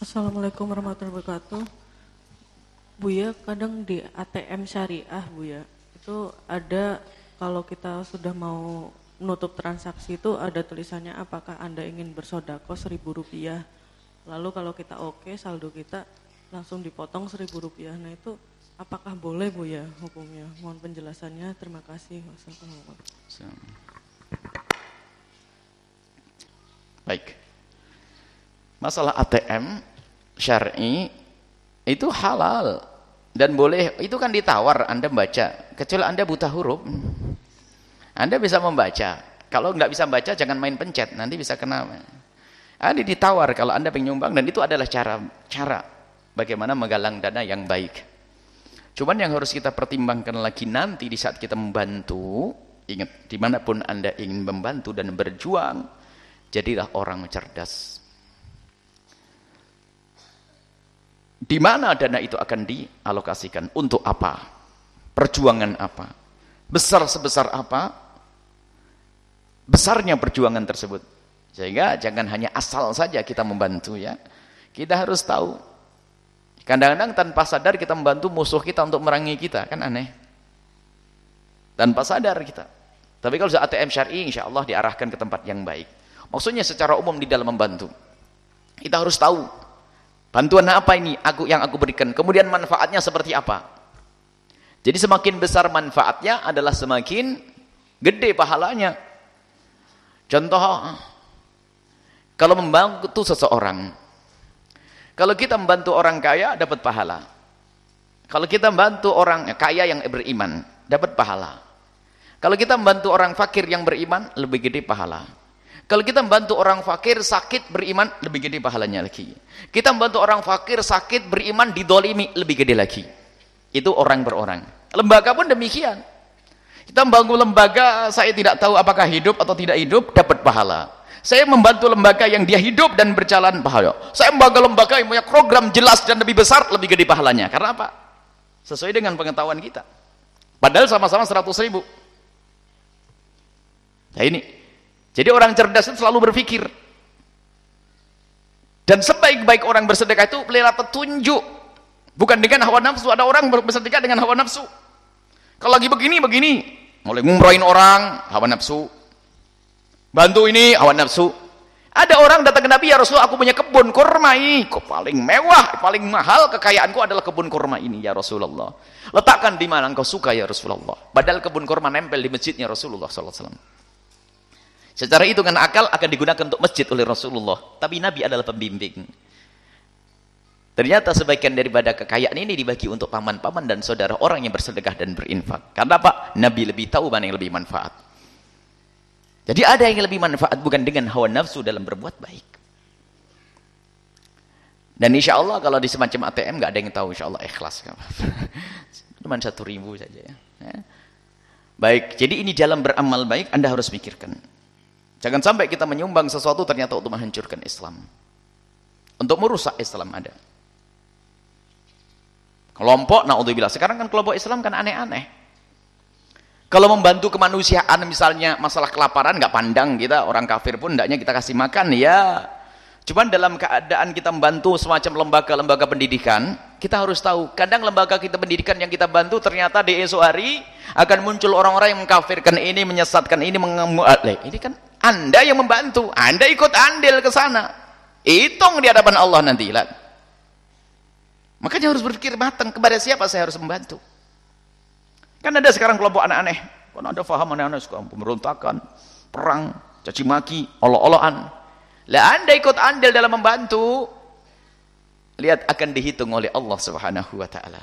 Assalamualaikum warahmatullahi wabarakatuh. Buya, kadang di ATM syariah Buya, itu ada kalau kita sudah mau menutup transaksi itu ada tulisannya apakah Anda ingin bersodako seribu rupiah. Lalu kalau kita oke saldo kita langsung dipotong seribu rupiah. Nah itu apakah boleh Buya hukumnya? Mohon penjelasannya. Terima kasih. Wassalamualaikum. Baik. Masalah ATM syar'i itu halal. Dan boleh itu kan ditawar Anda baca. Kecuali Anda buta huruf. Anda bisa membaca. Kalau nggak bisa baca jangan main pencet nanti bisa kena. Anda ditawar kalau Anda pengen nyumbang dan itu adalah cara cara bagaimana menggalang dana yang baik. Cuman yang harus kita pertimbangkan lagi nanti di saat kita membantu ingat di mana pun Anda ingin membantu dan berjuang jadilah orang cerdas Di mana dana itu akan dialokasikan? Untuk apa? Perjuangan apa? Besar sebesar apa? Besarnya perjuangan tersebut. Sehingga jangan hanya asal saja kita membantu ya. Kita harus tahu. Kadang-kadang tanpa sadar kita membantu musuh kita untuk merangi kita. Kan aneh. Tanpa sadar kita. Tapi kalau sudah ATM syar'i insya Allah diarahkan ke tempat yang baik. Maksudnya secara umum di dalam membantu. Kita harus tahu Bantuan apa ini aku yang aku berikan? Kemudian manfaatnya seperti apa? Jadi semakin besar manfaatnya adalah semakin gede pahalanya. Contoh kalau membantu seseorang. Kalau kita membantu orang kaya dapat pahala. Kalau kita membantu orang kaya yang beriman dapat pahala. Kalau kita membantu orang fakir yang beriman lebih gede pahala. Kalau kita membantu orang fakir sakit beriman lebih gede pahalanya lagi. Kita membantu orang fakir sakit beriman didolimi lebih gede lagi. Itu orang berorang. Lembaga pun demikian. Kita membangun lembaga saya tidak tahu apakah hidup atau tidak hidup dapat pahala. Saya membantu lembaga yang dia hidup dan berjalan pahala. Saya membangun lembaga yang punya program jelas dan lebih besar lebih gede pahalanya. Karena apa? Sesuai dengan pengetahuan kita. Padahal sama-sama 100 ribu. Nah ini jadi orang cerdas itu selalu berpikir. Dan sebaik-baik orang bersedekah itu pelihara petunjuk. Bukan dengan hawa nafsu. Ada orang bersedekah dengan hawa nafsu. Kalau lagi begini, begini. Mulai ngumrohin orang, hawa nafsu. Bantu ini, hawa nafsu. Ada orang datang ke Nabi, ya Rasulullah, aku punya kebun kurma ini. Kok paling mewah, paling mahal kekayaanku adalah kebun kurma ini, ya Rasulullah. Letakkan di mana engkau suka, ya Rasulullah. Padahal kebun kurma nempel di masjidnya Rasulullah SAW. Secara hitungan akal akan digunakan untuk masjid oleh Rasulullah. Tapi Nabi adalah pembimbing. Ternyata sebagian daripada kekayaan ini dibagi untuk paman-paman dan saudara orang yang bersedekah dan berinfak. Karena apa? Nabi lebih tahu mana yang lebih manfaat. Jadi ada yang lebih manfaat bukan dengan hawa nafsu dalam berbuat baik. Dan insya Allah kalau di semacam ATM nggak ada yang tahu insya Allah ikhlas. Cuma satu ribu saja ya. ya. Baik, jadi ini dalam beramal baik Anda harus pikirkan. Jangan sampai kita menyumbang sesuatu ternyata untuk menghancurkan Islam. Untuk merusak Islam ada. Kelompok, na'udzubillah. Sekarang kan kelompok Islam kan aneh-aneh. Kalau membantu kemanusiaan misalnya masalah kelaparan nggak pandang kita orang kafir pun hendaknya kita kasih makan ya. Cuman dalam keadaan kita membantu semacam lembaga-lembaga pendidikan, kita harus tahu kadang lembaga kita pendidikan yang kita bantu ternyata di esok hari akan muncul orang-orang yang mengkafirkan ini, menyesatkan ini, mengemuat. Ini kan anda yang membantu, Anda ikut andil ke sana. Hitung di hadapan Allah nanti. Lihat. Makanya harus berpikir matang kepada siapa saya harus membantu. Kan ada sekarang kelompok anak aneh. Kan ada faham aneh-aneh suka pemberontakan, perang, caci maki, olo-oloan. Lah Anda ikut andil dalam membantu, lihat akan dihitung oleh Allah Subhanahu wa taala.